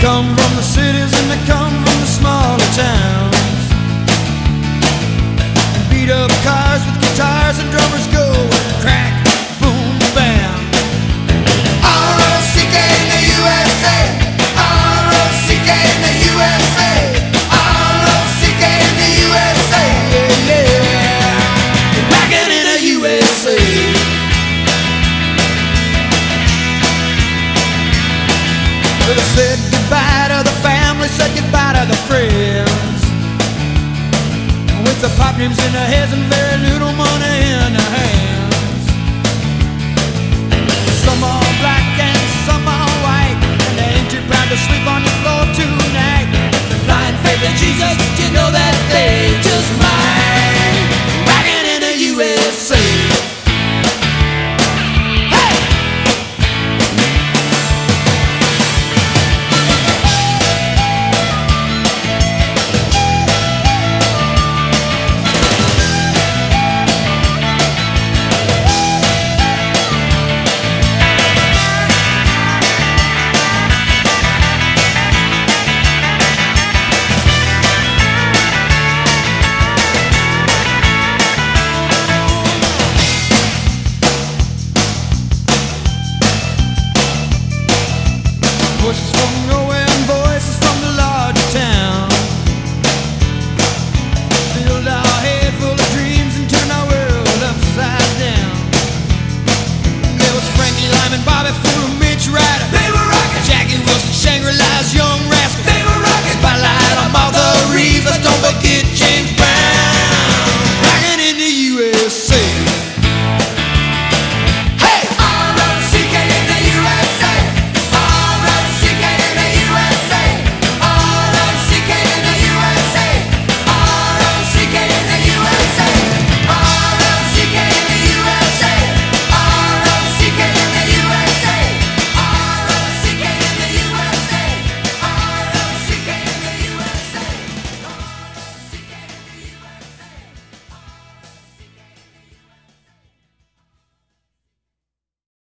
come from the cities and they come from the smaller towns. And beat up cars with guitars and drums. Should said goodbye to the family, said goodbye to the friends. With the pop dreams in their heads and very little money in their hands. Some are black and some are white, and they ain't too proud to sleep on the floor tonight. Blind faith in Jesus, you know that